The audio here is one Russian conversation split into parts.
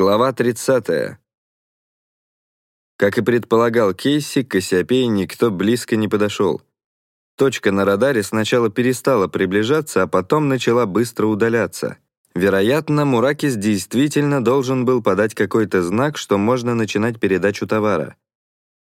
Глава 30. Как и предполагал Кейси, к Кассиопее никто близко не подошел. Точка на радаре сначала перестала приближаться, а потом начала быстро удаляться. Вероятно, Муракис действительно должен был подать какой-то знак, что можно начинать передачу товара.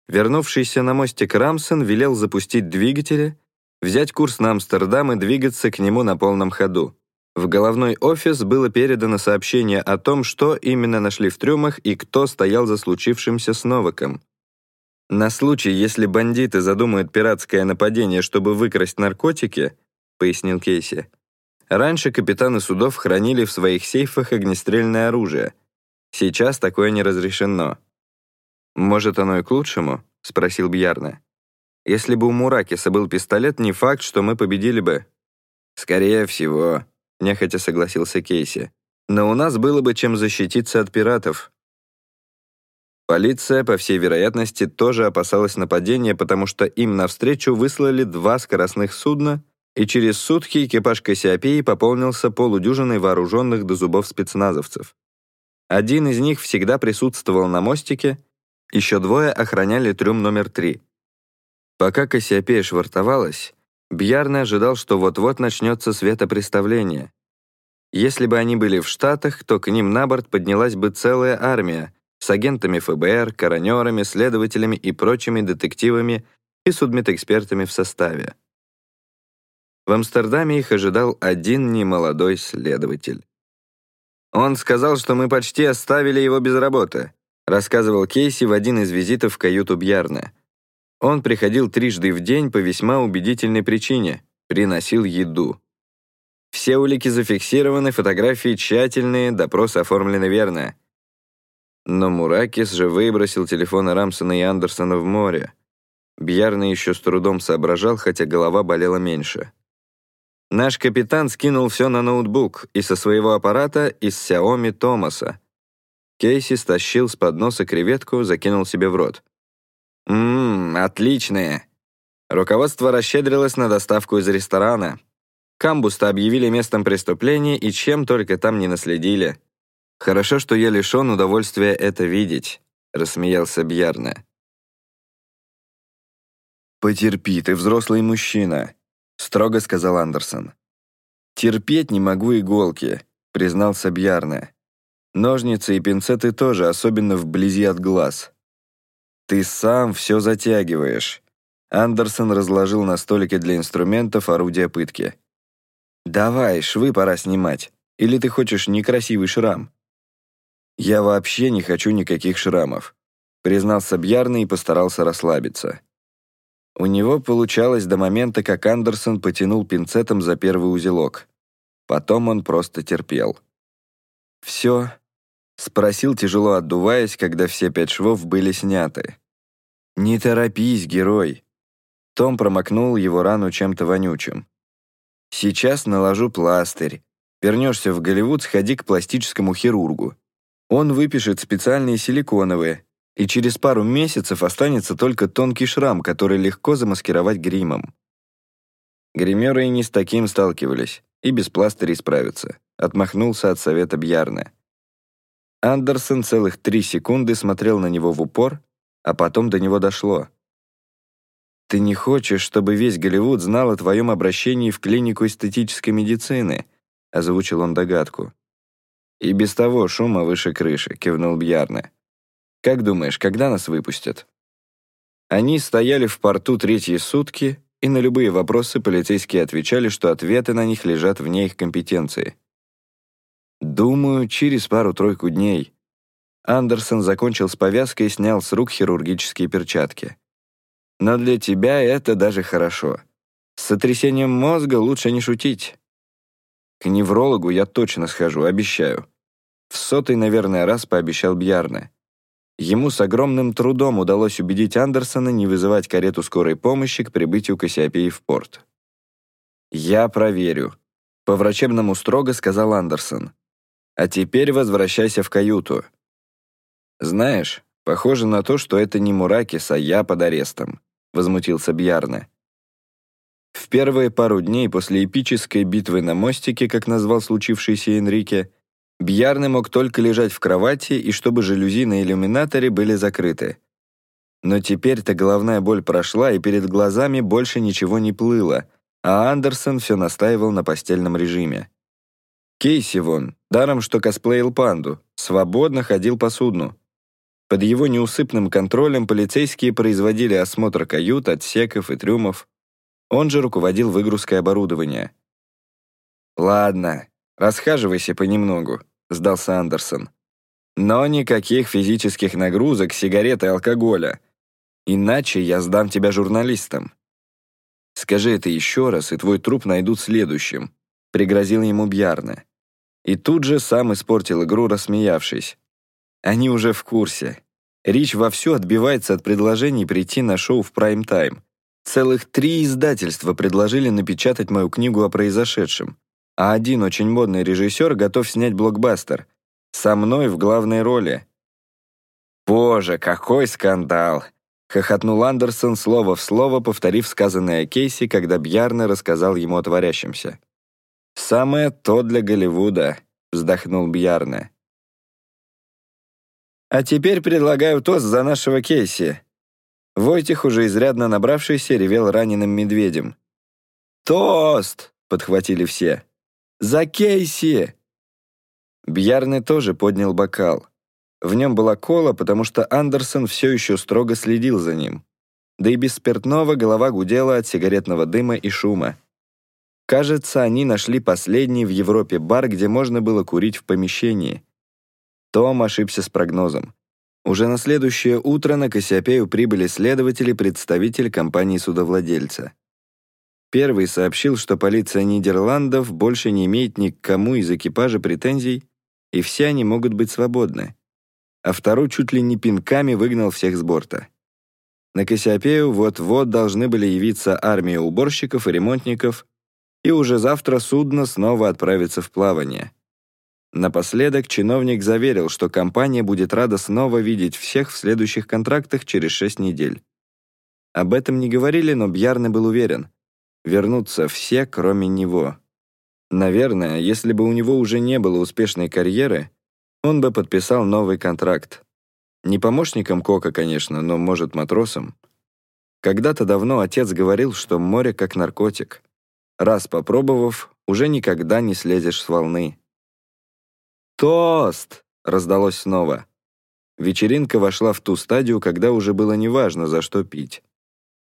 Вернувшийся на мостик Рамсон велел запустить двигатели, взять курс на Амстердам и двигаться к нему на полном ходу. В головной офис было передано сообщение о том, что именно нашли в трюмах и кто стоял за случившимся с Новаком. На случай, если бандиты задумают пиратское нападение, чтобы выкрасть наркотики, пояснил Кейси, раньше капитаны судов хранили в своих сейфах огнестрельное оружие. Сейчас такое не разрешено. «Может, оно и к лучшему?» — спросил Бьярна. «Если бы у Муракиса был пистолет, не факт, что мы победили бы». «Скорее всего», нехотя согласился Кейси. «Но у нас было бы чем защититься от пиратов». Полиция, по всей вероятности, тоже опасалась нападения, потому что им навстречу выслали два скоростных судна, и через сутки экипаж Кассиопеи пополнился полудюжиной вооруженных до зубов спецназовцев. Один из них всегда присутствовал на мостике, еще двое охраняли трюм номер три. Пока Кассиопея швартовалась, Бьярна ожидал, что вот-вот начнется светопреставление. Если бы они были в Штатах, то к ним на борт поднялась бы целая армия с агентами ФБР, коронерами, следователями и прочими детективами и судмедэкспертами в составе. В Амстердаме их ожидал один немолодой следователь. «Он сказал, что мы почти оставили его без работы», рассказывал Кейси в один из визитов в каюту Бьярна. Он приходил трижды в день по весьма убедительной причине — приносил еду. Все улики зафиксированы, фотографии тщательные, допрос оформлены верно. Но Муракис же выбросил телефоны Рамсона и Андерсона в море. Бьярный еще с трудом соображал, хотя голова болела меньше. Наш капитан скинул все на ноутбук и со своего аппарата из Xiaomi Томаса. Кейси стащил с подноса креветку, закинул себе в рот. Ммм, отличные. Руководство расщедрилось на доставку из ресторана. Камбуста объявили местом преступления и чем только там не наследили. Хорошо, что я лишён удовольствия это видеть, рассмеялся Бьярне. «Потерпи, ты взрослый мужчина», — строго сказал Андерсон. «Терпеть не могу иголки», — признался Бьярне. «Ножницы и пинцеты тоже, особенно вблизи от глаз. «Ты сам все затягиваешь». Андерсон разложил на столике для инструментов орудия пытки. «Давай, швы пора снимать. Или ты хочешь некрасивый шрам?» «Я вообще не хочу никаких шрамов», признался Бьярный и постарался расслабиться. У него получалось до момента, как Андерсон потянул пинцетом за первый узелок. Потом он просто терпел. «Все?» — спросил, тяжело отдуваясь, когда все пять швов были сняты. «Не торопись, герой!» Том промокнул его рану чем-то вонючим. «Сейчас наложу пластырь. Вернешься в Голливуд, сходи к пластическому хирургу. Он выпишет специальные силиконовые, и через пару месяцев останется только тонкий шрам, который легко замаскировать гримом». Гримеры и не с таким сталкивались, и без пластырей справятся. Отмахнулся от совета Бьярна. Андерсон целых три секунды смотрел на него в упор, а потом до него дошло. «Ты не хочешь, чтобы весь Голливуд знал о твоем обращении в клинику эстетической медицины?» — озвучил он догадку. «И без того шума выше крыши», — кивнул Бьярне. «Как думаешь, когда нас выпустят?» Они стояли в порту третьи сутки, и на любые вопросы полицейские отвечали, что ответы на них лежат вне их компетенции. «Думаю, через пару-тройку дней», Андерсон закончил с повязкой и снял с рук хирургические перчатки. «Но для тебя это даже хорошо. С сотрясением мозга лучше не шутить. К неврологу я точно схожу, обещаю». В сотый, наверное, раз пообещал Бьярне. Ему с огромным трудом удалось убедить Андерсона не вызывать карету скорой помощи к прибытию Кассиопеи в порт. «Я проверю», — по-врачебному строго сказал Андерсон. «А теперь возвращайся в каюту. «Знаешь, похоже на то, что это не Муракис, а я под арестом», — возмутился Бьярне. В первые пару дней после эпической битвы на мостике, как назвал случившийся Энрике, Бьярны мог только лежать в кровати и чтобы жалюзи на иллюминаторе были закрыты. Но теперь-то головная боль прошла, и перед глазами больше ничего не плыло, а Андерсон все настаивал на постельном режиме. Кейси вон, даром что косплеил панду, свободно ходил по судну. Под его неусыпным контролем полицейские производили осмотр кают, отсеков и трюмов. Он же руководил выгрузкой оборудования. «Ладно, расхаживайся понемногу», — сдался Андерсон. «Но никаких физических нагрузок, сигарет и алкоголя. Иначе я сдам тебя журналистам». «Скажи это еще раз, и твой труп найдут следующим», — пригрозил ему Бьярне. И тут же сам испортил игру, рассмеявшись. Они уже в курсе. Рич вовсю отбивается от предложений прийти на шоу в прайм-тайм. Целых три издательства предложили напечатать мою книгу о произошедшем. А один очень модный режиссер готов снять блокбастер. Со мной в главной роли. «Боже, какой скандал!» — хохотнул Андерсон слово в слово, повторив сказанное Кейси, когда Бьярне рассказал ему о творящемся. «Самое то для Голливуда», — вздохнул Бьярне. «А теперь предлагаю тост за нашего Кейси». Войтих, уже изрядно набравшийся, ревел раненым медведем. «Тост!» — подхватили все. «За Кейси!» Бьярне тоже поднял бокал. В нем была кола, потому что Андерсон все еще строго следил за ним. Да и без спиртного голова гудела от сигаретного дыма и шума. Кажется, они нашли последний в Европе бар, где можно было курить в помещении. Том ошибся с прогнозом. Уже на следующее утро на Кассиопею прибыли следователи, представитель компании-судовладельца. Первый сообщил, что полиция Нидерландов больше не имеет ни к кому из экипажа претензий, и все они могут быть свободны. А второй чуть ли не пинками выгнал всех с борта. На Кассиопею вот-вот должны были явиться армия уборщиков и ремонтников, и уже завтра судно снова отправится в плавание. Напоследок чиновник заверил, что компания будет рада снова видеть всех в следующих контрактах через шесть недель. Об этом не говорили, но Бьярне был уверен. Вернутся все, кроме него. Наверное, если бы у него уже не было успешной карьеры, он бы подписал новый контракт. Не помощником Кока, конечно, но, может, матросом. Когда-то давно отец говорил, что море как наркотик. Раз попробовав, уже никогда не слезешь с волны. «Тост!» — раздалось снова. Вечеринка вошла в ту стадию, когда уже было неважно, за что пить.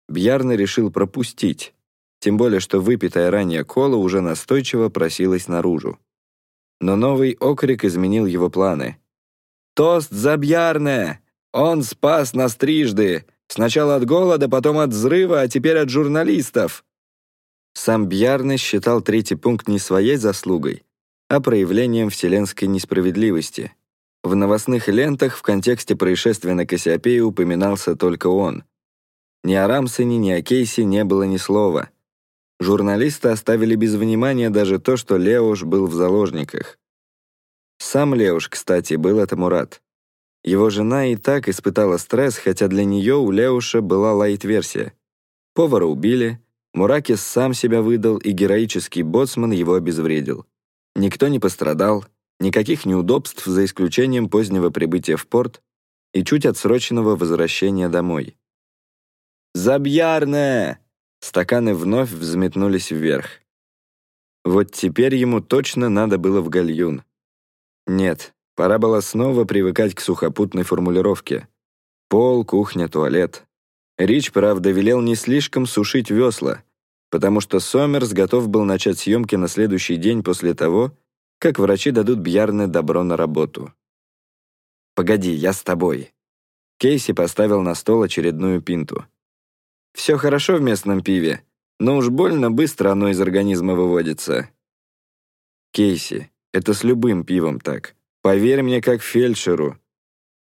Бьярна решил пропустить, тем более что выпитая ранее кола уже настойчиво просилась наружу. Но новый окрик изменил его планы. «Тост за Бьярне! Он спас нас трижды! Сначала от голода, потом от взрыва, а теперь от журналистов!» Сам Бьярне считал третий пункт не своей заслугой, а проявлением вселенской несправедливости. В новостных лентах в контексте происшествия на Кассиопее упоминался только он. Ни о Рамсоне, ни о Кейсе не было ни слова. Журналисты оставили без внимания даже то, что Леуш был в заложниках. Сам Леуш, кстати, был этому рад. Его жена и так испытала стресс, хотя для нее у Леуша была лайт-версия. Повара убили, Муракис сам себя выдал, и героический боцман его обезвредил. Никто не пострадал, никаких неудобств, за исключением позднего прибытия в порт и чуть отсроченного возвращения домой. «Забьярне!» Стаканы вновь взметнулись вверх. Вот теперь ему точно надо было в гальюн. Нет, пора было снова привыкать к сухопутной формулировке. Пол, кухня, туалет. Рич, правда, велел не слишком сушить весла, потому что Сомерс готов был начать съемки на следующий день после того, как врачи дадут Бьярне добро на работу. «Погоди, я с тобой». Кейси поставил на стол очередную пинту. «Все хорошо в местном пиве, но уж больно быстро оно из организма выводится». «Кейси, это с любым пивом так. Поверь мне, как фельдшеру».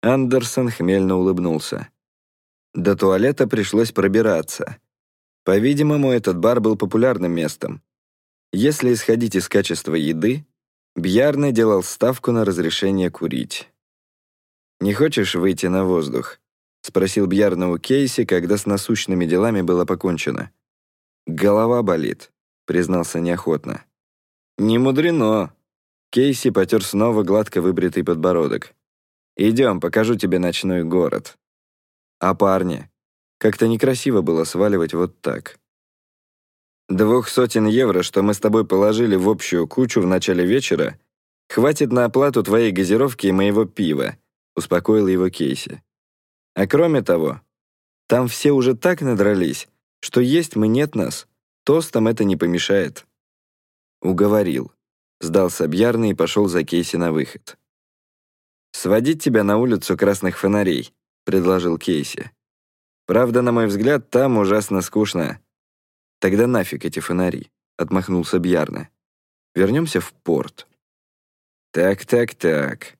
Андерсон хмельно улыбнулся. До туалета пришлось пробираться. По-видимому, этот бар был популярным местом. Если исходить из качества еды, Бьярне делал ставку на разрешение курить. «Не хочешь выйти на воздух?» — спросил Бьярне у Кейси, когда с насущными делами было покончено. «Голова болит», — признался неохотно. «Не мудрено. Кейси потер снова гладко выбритый подбородок. «Идем, покажу тебе ночной город». «А парни?» Как-то некрасиво было сваливать вот так. «Двух сотен евро, что мы с тобой положили в общую кучу в начале вечера, хватит на оплату твоей газировки и моего пива», успокоил его Кейси. «А кроме того, там все уже так надрались, что есть мы нет нас. Тостам это не помешает». Уговорил. Сдался Бьярный и пошел за Кейси на выход. «Сводить тебя на улицу красных фонарей», — предложил Кейси. «Правда, на мой взгляд, там ужасно скучно». «Тогда нафиг эти фонари», — отмахнулся Бьярна. «Вернемся в порт». «Так-так-так.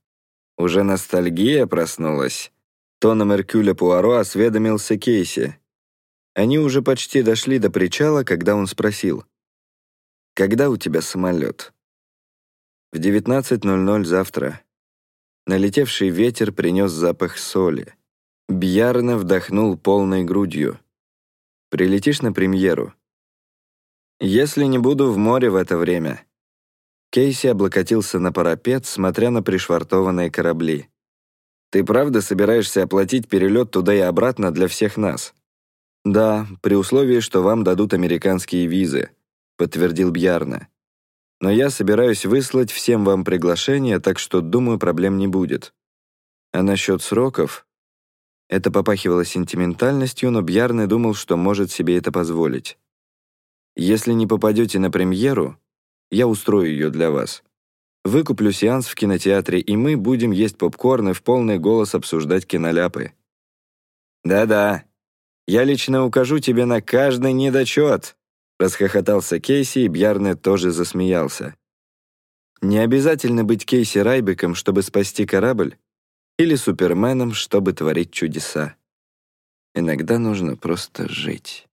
Уже ностальгия проснулась?» Тоном Эркюля Пуаро осведомился Кейси. Они уже почти дошли до причала, когда он спросил. «Когда у тебя самолет?» В 19.00 завтра. Налетевший ветер принес запах соли. Бьярно вдохнул полной грудью. Прилетишь на премьеру. Если не буду в море в это время. Кейси облокотился на парапет, смотря на пришвартованные корабли. Ты правда собираешься оплатить перелет туда и обратно для всех нас? Да, при условии, что вам дадут американские визы, подтвердил Бьярна. Но я собираюсь выслать всем вам приглашение, так что, думаю, проблем не будет. А насчет сроков? Это попахивало сентиментальностью, но Бьярне думал, что может себе это позволить. Если не попадете на премьеру, я устрою ее для вас. Выкуплю сеанс в кинотеатре, и мы будем есть попкорн и в полный голос обсуждать киноляпы. Да-да, я лично укажу тебе на каждый недочет, Расхохотался Кейси, и Бьярне тоже засмеялся. Не обязательно быть Кейси Райбеком, чтобы спасти корабль, или Суперменом, чтобы творить чудеса. Иногда нужно просто жить.